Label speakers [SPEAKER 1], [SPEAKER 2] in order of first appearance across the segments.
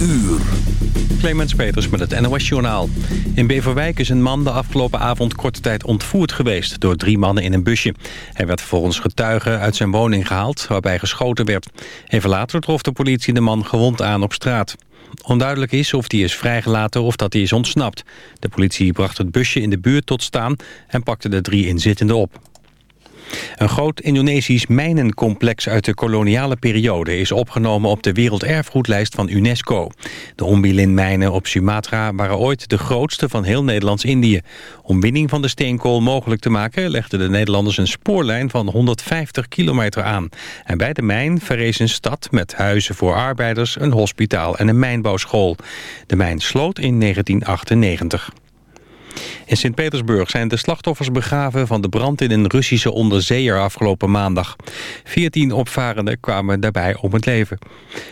[SPEAKER 1] uur.
[SPEAKER 2] Clemens Peters met het NOS Journaal. In Beverwijk is een man de afgelopen avond korte tijd ontvoerd geweest... door drie mannen in een busje. Hij werd volgens getuigen uit zijn woning gehaald, waarbij geschoten werd. Even later trof de politie de man gewond aan op straat. Onduidelijk is of hij is vrijgelaten of dat hij is ontsnapt. De politie bracht het busje in de buurt tot staan... en pakte de drie inzittenden op. Een groot Indonesisch mijnencomplex uit de koloniale periode... is opgenomen op de werelderfgoedlijst van UNESCO. De Ombilin-mijnen op Sumatra waren ooit de grootste van heel Nederlands-Indië. Om winning van de steenkool mogelijk te maken... legden de Nederlanders een spoorlijn van 150 kilometer aan. En bij de mijn verrees een stad met huizen voor arbeiders... een hospitaal en een mijnbouwschool. De mijn sloot in 1998. In Sint-Petersburg zijn de slachtoffers begraven van de brand in een Russische onderzeeër afgelopen maandag. Veertien opvarenden kwamen daarbij om het leven.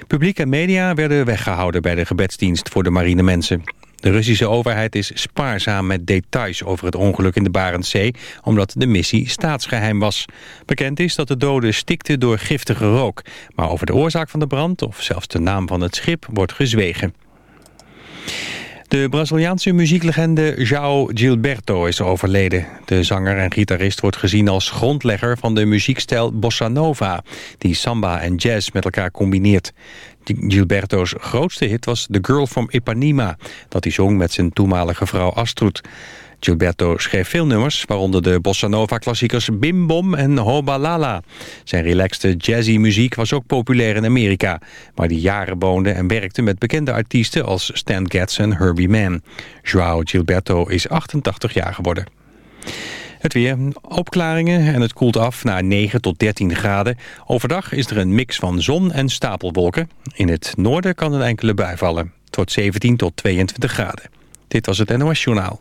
[SPEAKER 2] Publiek en media werden weggehouden bij de gebedsdienst voor de marinemensen. De Russische overheid is spaarzaam met details over het ongeluk in de Barentszee... omdat de missie staatsgeheim was. Bekend is dat de doden stikten door giftige rook. Maar over de oorzaak van de brand of zelfs de naam van het schip wordt gezwegen. De Braziliaanse muzieklegende João Gilberto is overleden. De zanger en gitarist wordt gezien als grondlegger van de muziekstijl bossa nova... die samba en jazz met elkaar combineert. Gilberto's grootste hit was The Girl from Ipanema... dat hij zong met zijn toenmalige vrouw Astrud. Gilberto schreef veel nummers, waaronder de bossa nova klassiekers Bim Bom en Hobalala. Zijn relaxte jazzy muziek was ook populair in Amerika, waar hij jaren woonde en werkte met bekende artiesten als Stan Getz en Herbie Mann. Joao Gilberto is 88 jaar geworden. Het weer, opklaringen en het koelt af naar 9 tot 13 graden. Overdag is er een mix van zon en stapelwolken. In het noorden kan een enkele bui vallen. Tot 17 tot 22 graden. Dit was het NOS Journaal.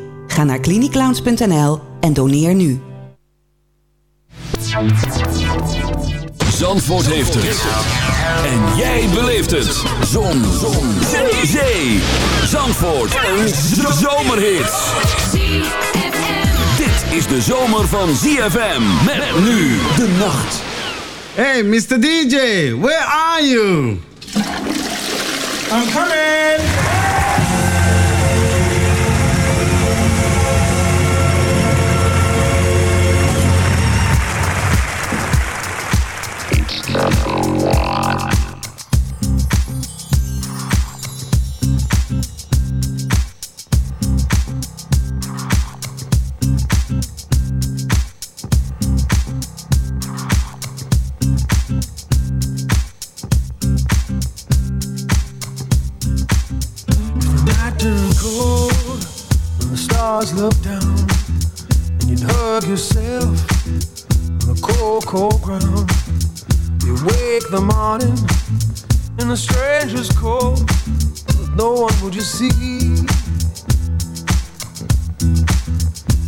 [SPEAKER 3] Ga naar cliniclounge.nl en doneer nu.
[SPEAKER 1] Zandvoort heeft het. En jij beleeft het. Zon. Zon. Zee. Zee. Zandvoort. Een zomerhit. Dit is de zomer van ZFM. Met nu de nacht.
[SPEAKER 4] Hey, Mr. DJ, where are you? I'm coming! Look down and you'd hug yourself on the cold, cold ground. You wake the morning in a stranger's cold, but no one would you see.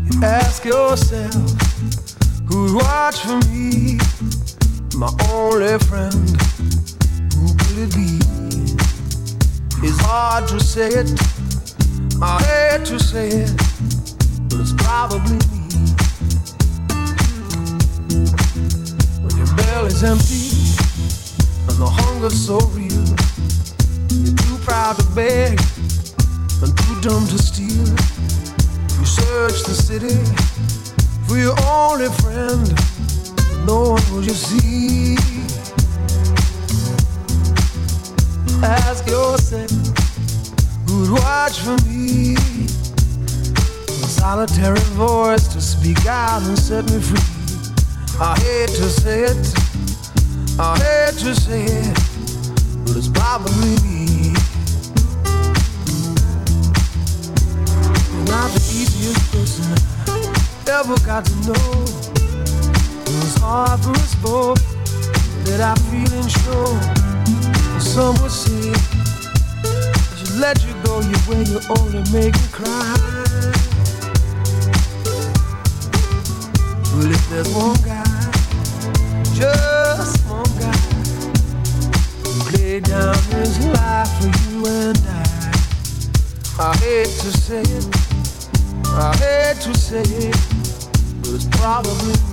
[SPEAKER 4] You ask yourself, who'd watch for me? My only friend, who could it be? It's hard to say it, I hate to say it it's probably me. When your belly's empty and the hunger's so real, you're too proud to beg and too dumb to steal. You search the city for your only friend, no one will you see. Ask yourself who'd watch for me solitary voice to speak out and set me free. I hate to say it, I hate to say it, but it's probably me. Not the easiest person I ever got to know. It was hard for us both that our feelings show. Some would say
[SPEAKER 5] let you go your way, you only make me cry. There's one guy, just one guy, who laid down his life for you and I, I hate to say it, I hate to say it, but it's probably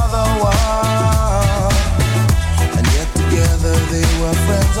[SPEAKER 6] other one. And yet together they were
[SPEAKER 7] friends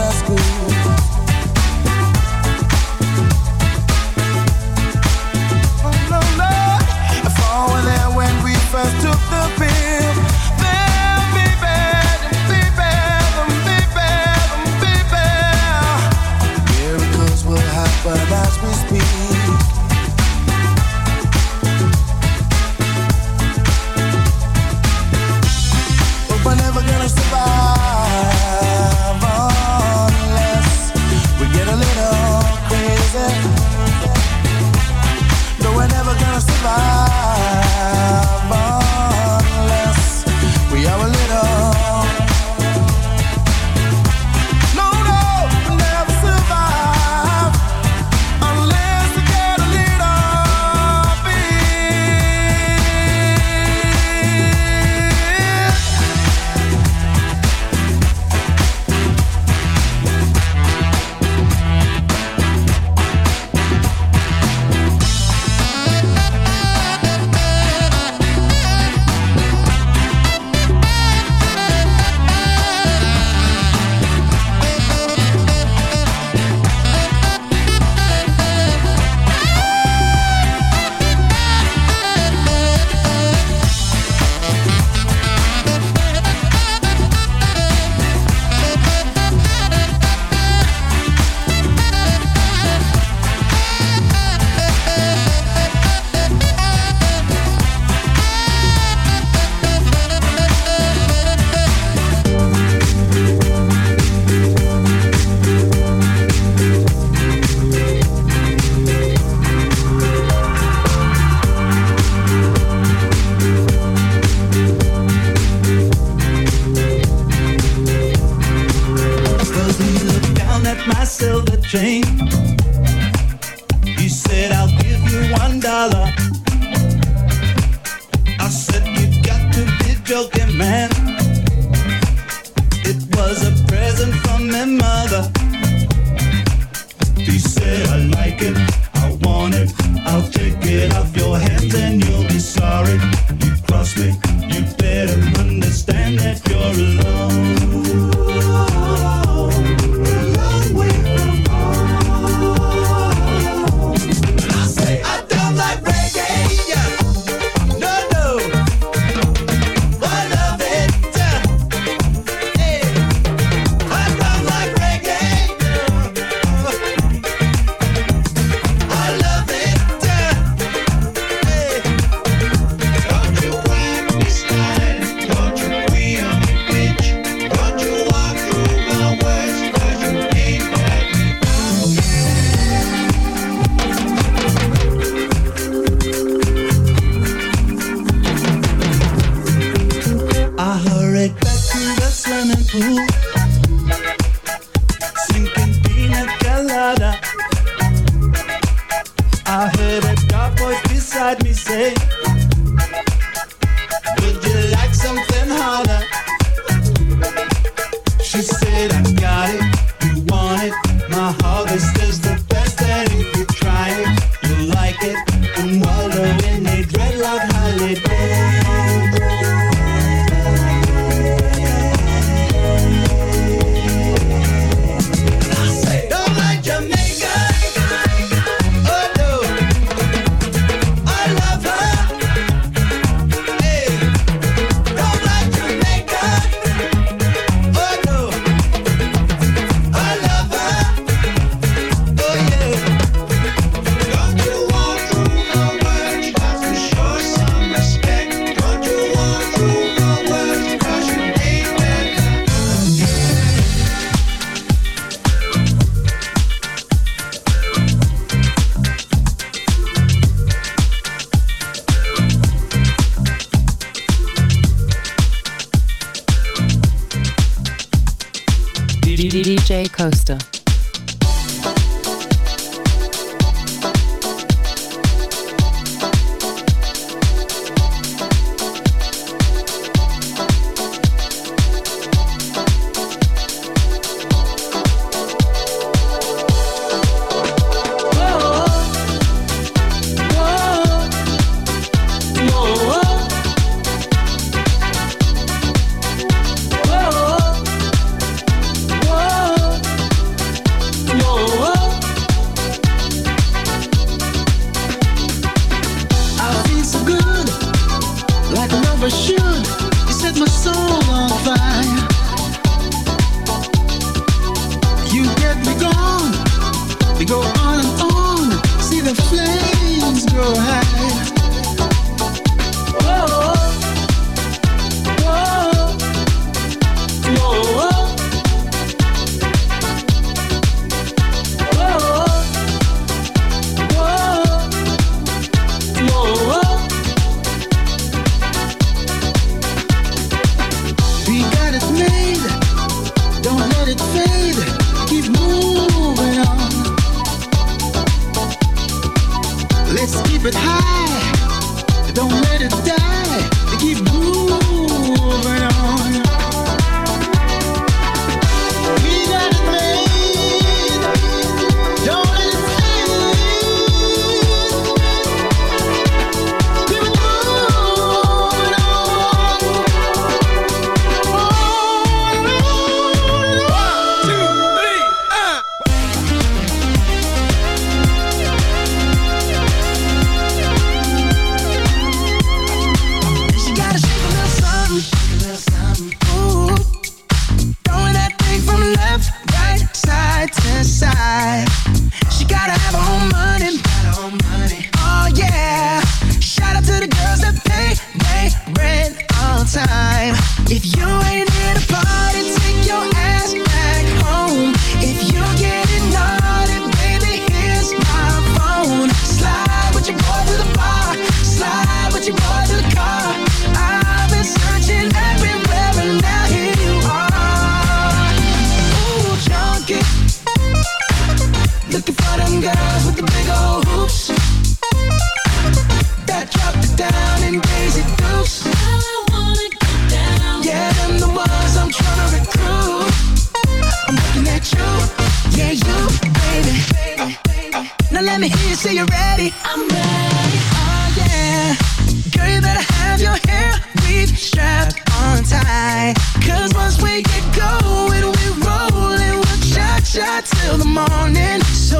[SPEAKER 7] Now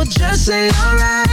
[SPEAKER 7] just say alright. Alright.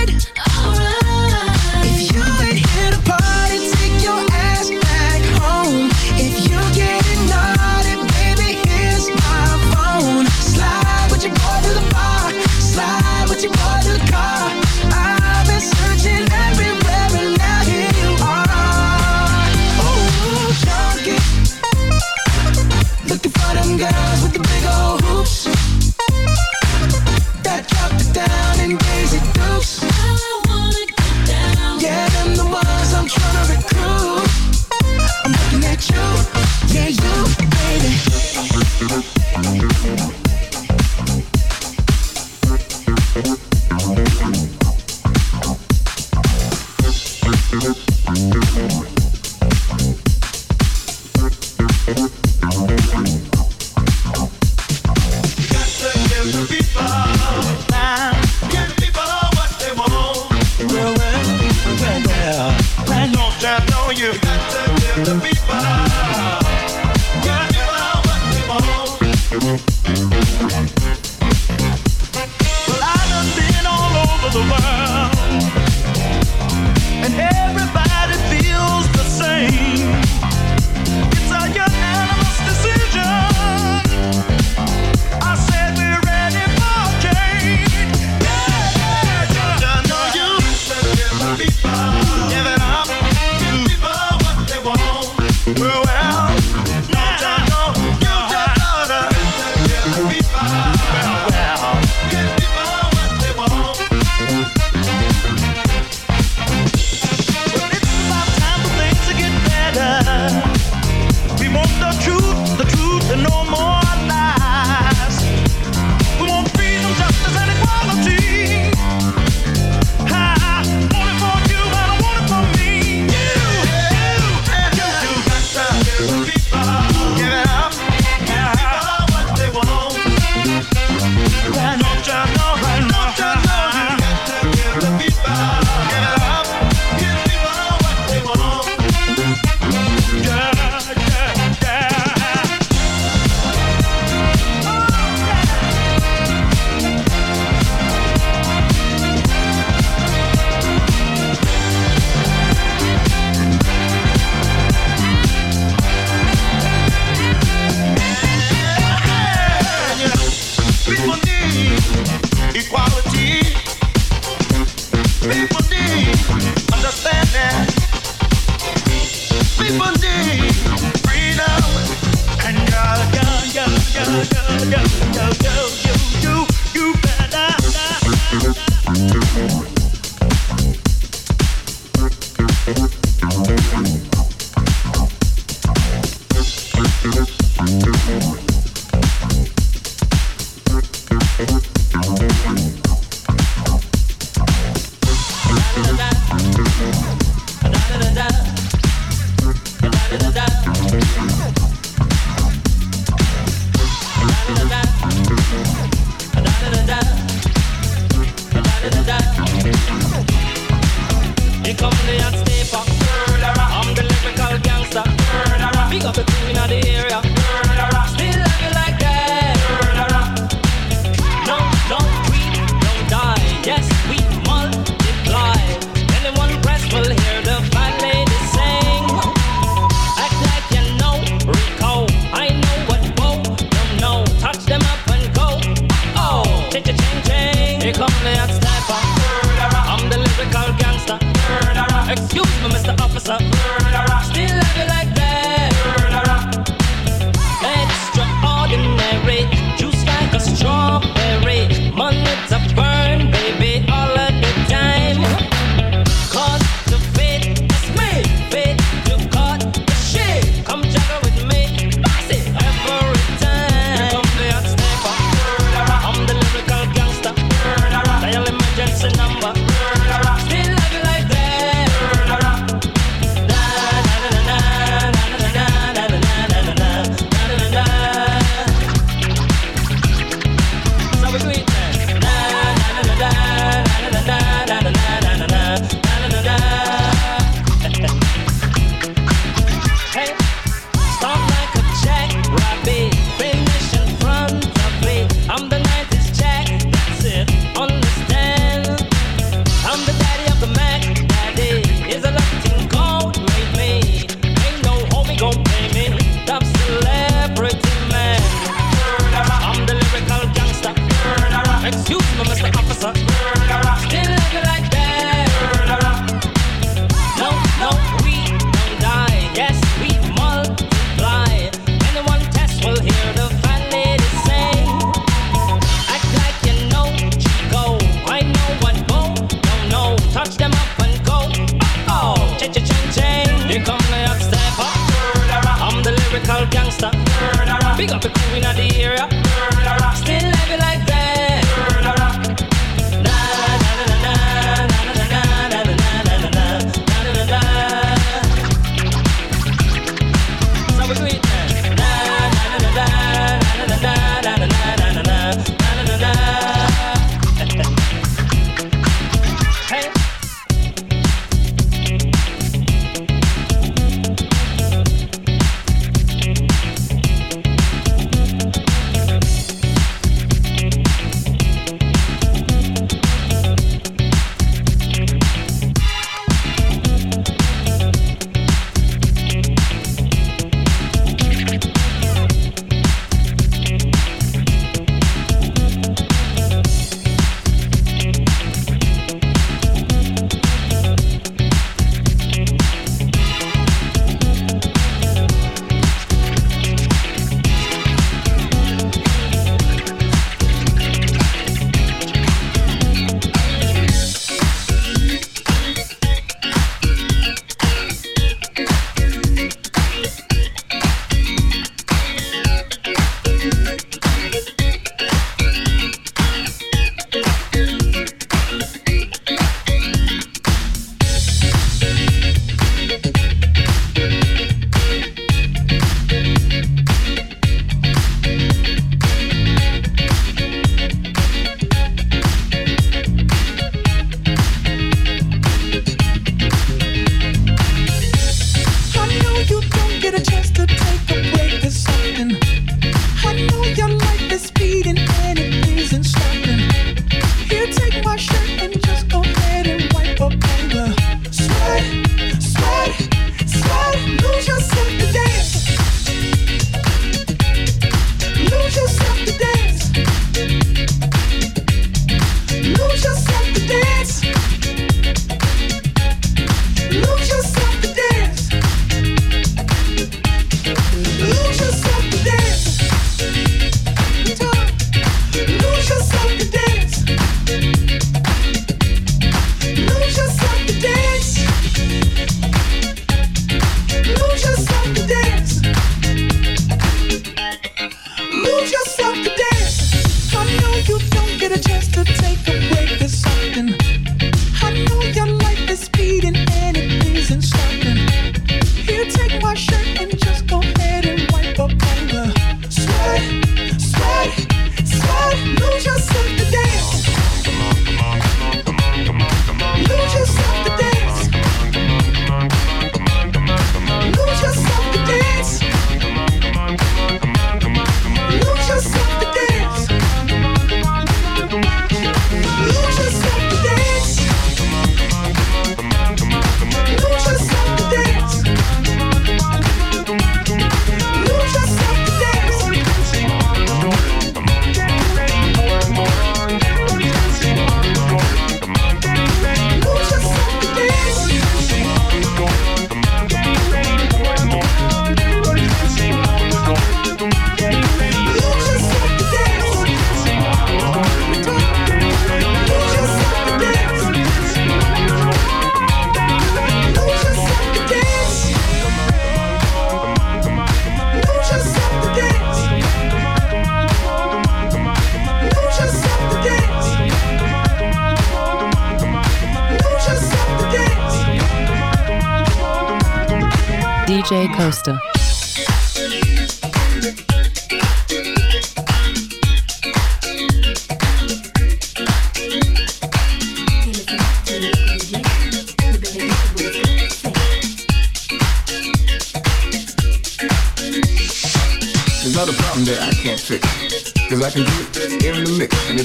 [SPEAKER 7] da da da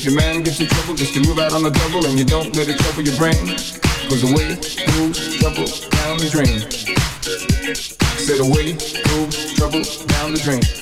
[SPEAKER 7] your
[SPEAKER 8] man gets in trouble just to move out on the double and you don't let it trouble your brain. Cause way moves trouble down the drain. Said away, moves trouble down the drain.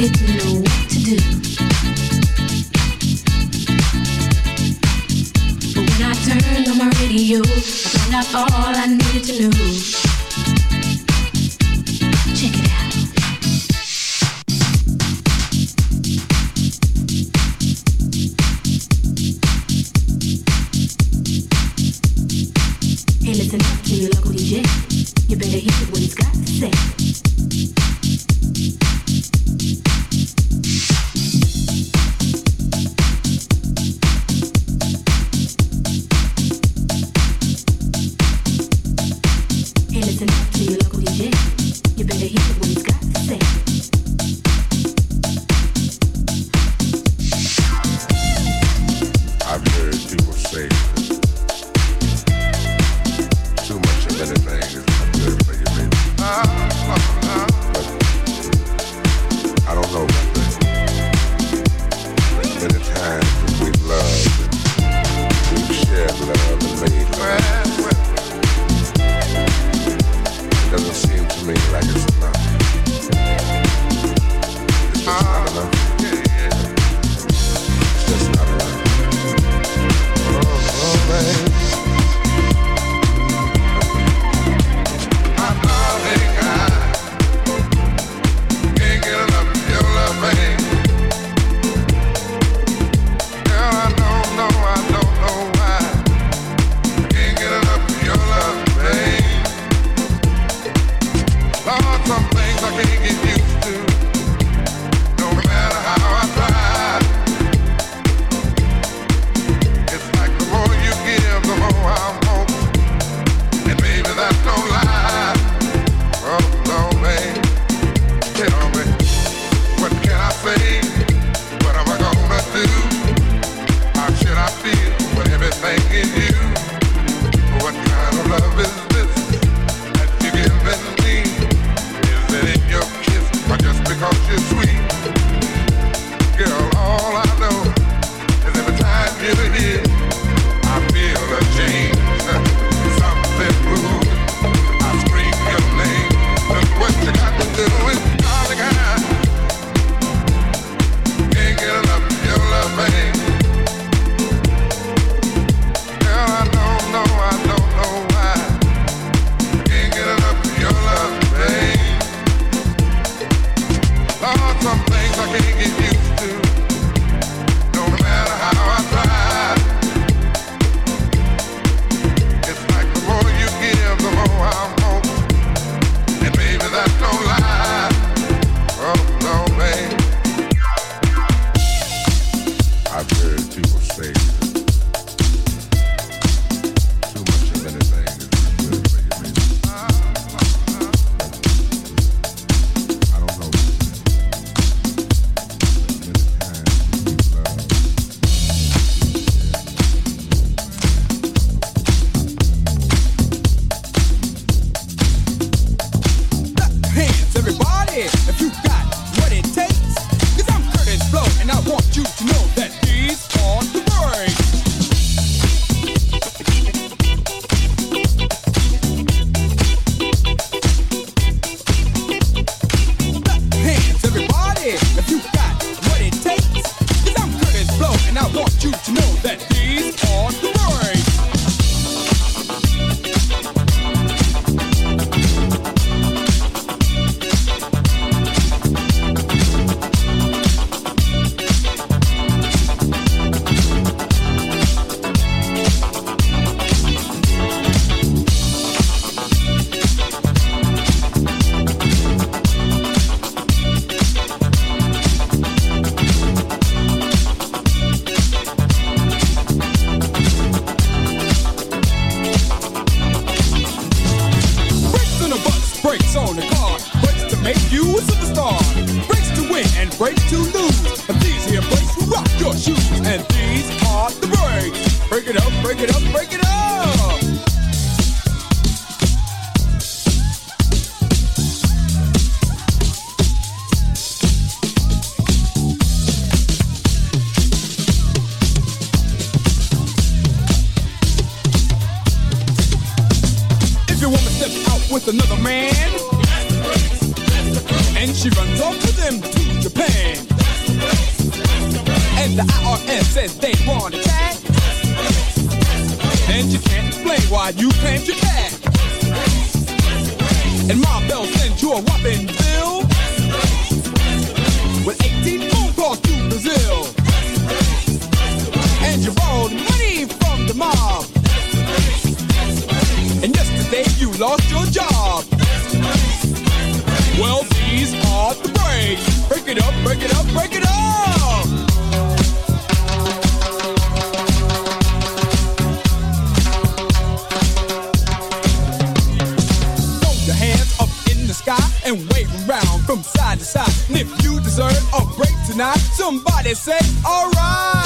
[SPEAKER 8] i
[SPEAKER 9] turn on the radio i find out all I
[SPEAKER 10] need. side. And if you deserve a break tonight, somebody say, alright.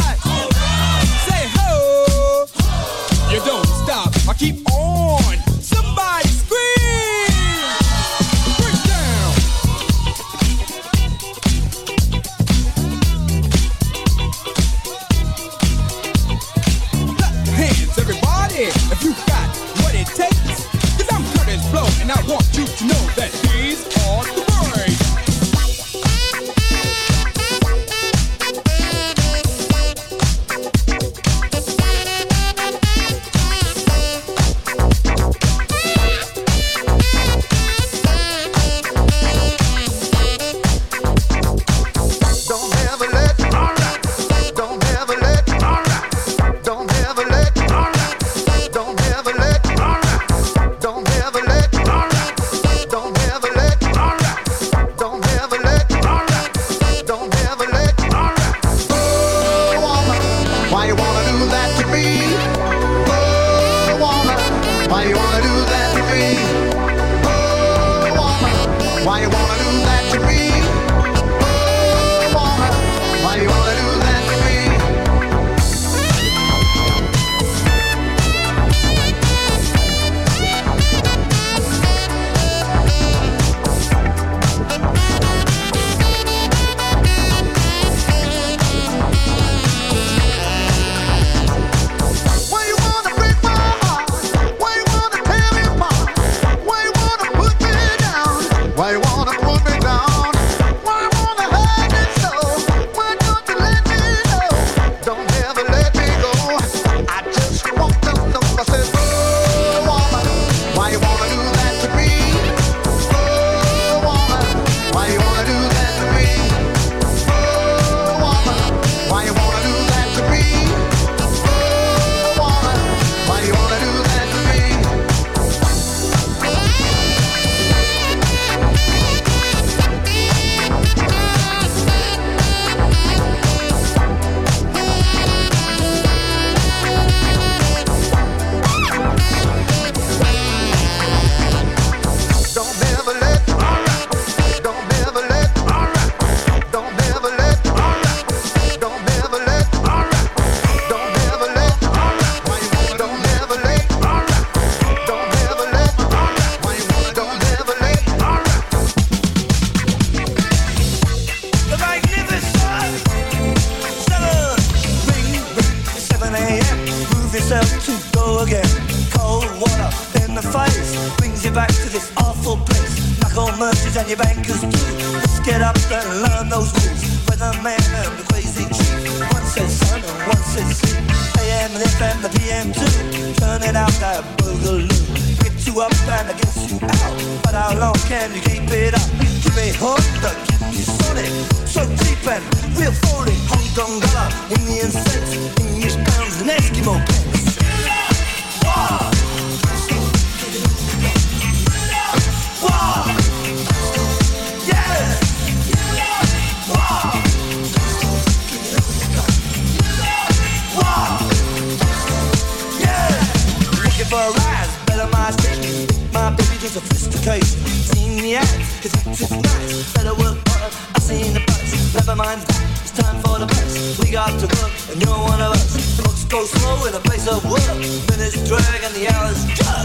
[SPEAKER 11] sophistication. Seen the ads, it's active nice. Better work harder, I seen the price. Never mind that, it's time for the best. We got to work, and you're one of us. The go slow in a place of work. Minutes drag and the hours jug.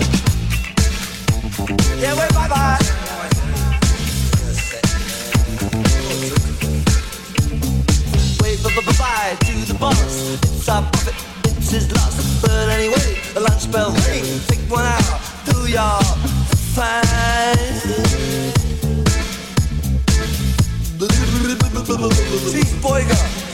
[SPEAKER 11] Yeah, wait, bye bye. Wave bye to the boss. It's our profit, it's his loss. But anyway, the lunch bell rings. Take one out, do y'all. fine.
[SPEAKER 7] Steve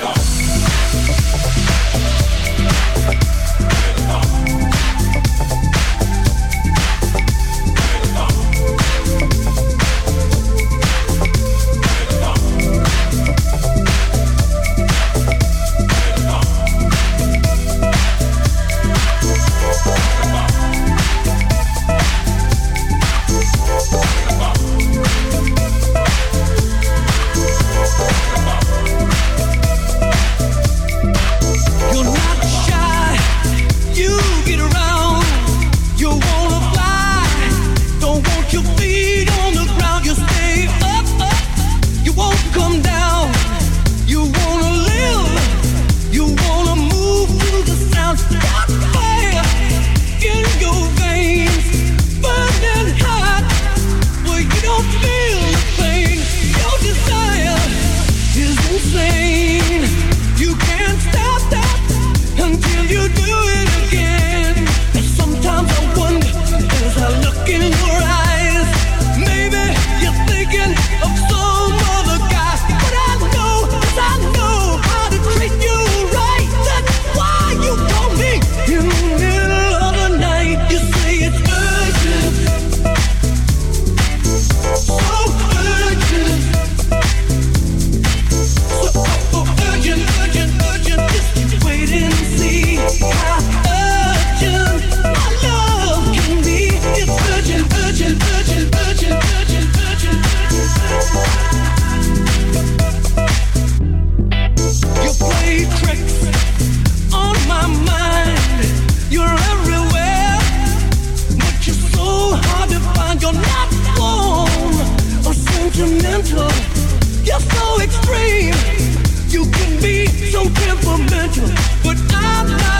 [SPEAKER 7] Yeah. so extreme. You can be so temperamental, but I'm not.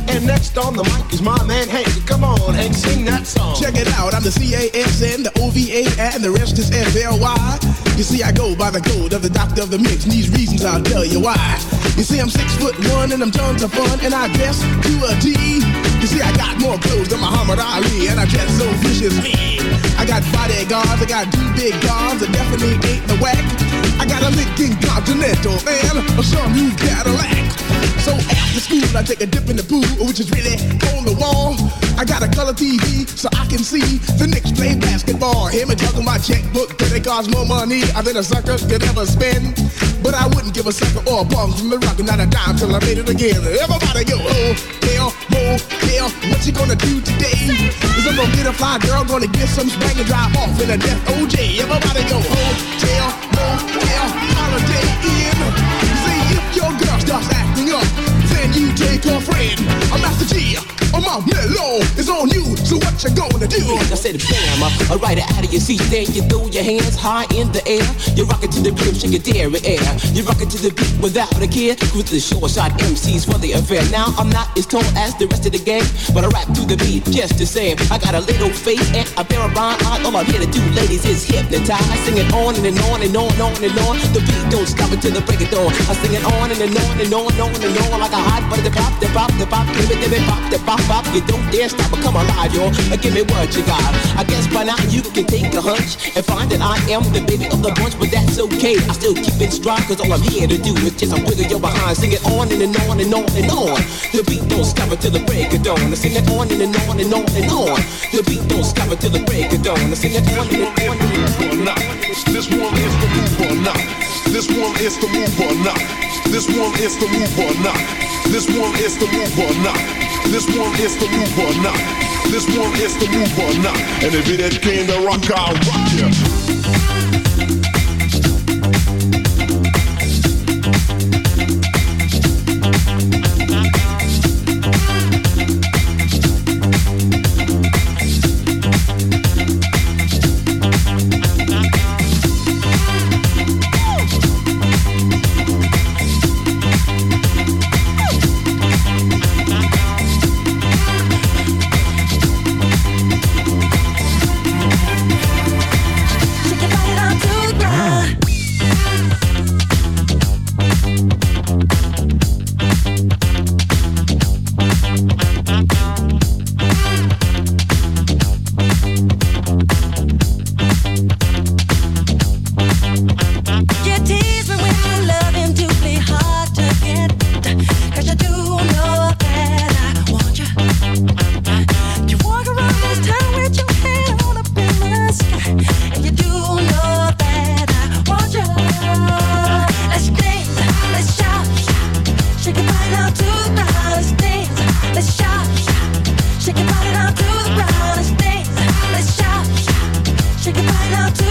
[SPEAKER 4] And next on the mic is my man Hank. Come on, Hank, sing that song.
[SPEAKER 12] Check it out, I'm the C-A-S-N, the O-V-A, and the rest is F-L-Y. You see, I go by the code of the doctor of the mix, and these reasons I'll tell you why. You see, I'm six foot one, and I'm tons of fun, and I dress to a T. You see, I got more clothes than Muhammad Ali, and I dress so viciously. I got bodyguards, I got two big guns, I definitely ain't the whack. I got a Lincoln Continental, man, a some new Cadillac. So after school, I take a dip in the pool, which is really on the wall. I got a color TV so I can see the Knicks play basketball. Him and talking my checkbook, but it costs more money than a sucker could ever spend. But I wouldn't give a sucker or a bum from the rock, not a dime till I made it again. Everybody go, oh, hell, oh, hell, what you gonna do today? Is I'm gonna get a fly girl, gonna get some spank and drive off in a death OJ. Everybody go, oh, hotel, motel, holiday. See if your girl starts acting up, then you take friend. Master Gee, I'm my mellow, it's on you, so what you gonna do?
[SPEAKER 13] I said bam, uh, right out of your seat, then you throw your hands high in the air. You rock it to the rhythm, shake your dairy air. You rock it to the beat without a care. With the short shot MCs for the affair. Now I'm not as tall as the rest of the gang, but I rap to the beat just the same. I got a little face and a pair of rhyme eyes. All I'm here to do, ladies, is hypnotize. I sing it on and, and on and on and on and on. The beat don't stop until the break of dawn. I sing it on and, and on and on and on and on like a hot butter. The pop, the pop, the pop, give it, give it, pop, the pop, pop. You don't dare stop or come alive, yo. Uh, Give me what you got. I guess by now you can take a hunch and find that I am the baby of the bunch, but that's okay. I still keep it strong, cause all I'm here to do is just a wiggle your behind. Sing it on and, and on and on and on. The beat don't stop until the break of dawn. I sing it on and, and on and on and on. The beat don't stop until the break of dawn. I sing it on and, and on and on.
[SPEAKER 14] This one is the move or not. This one is the move or not. This one is the move or not. This one is the move or not. This one is the move or not. This one is the move or not. And if it ain't to rock, I'll rock ya.
[SPEAKER 15] No to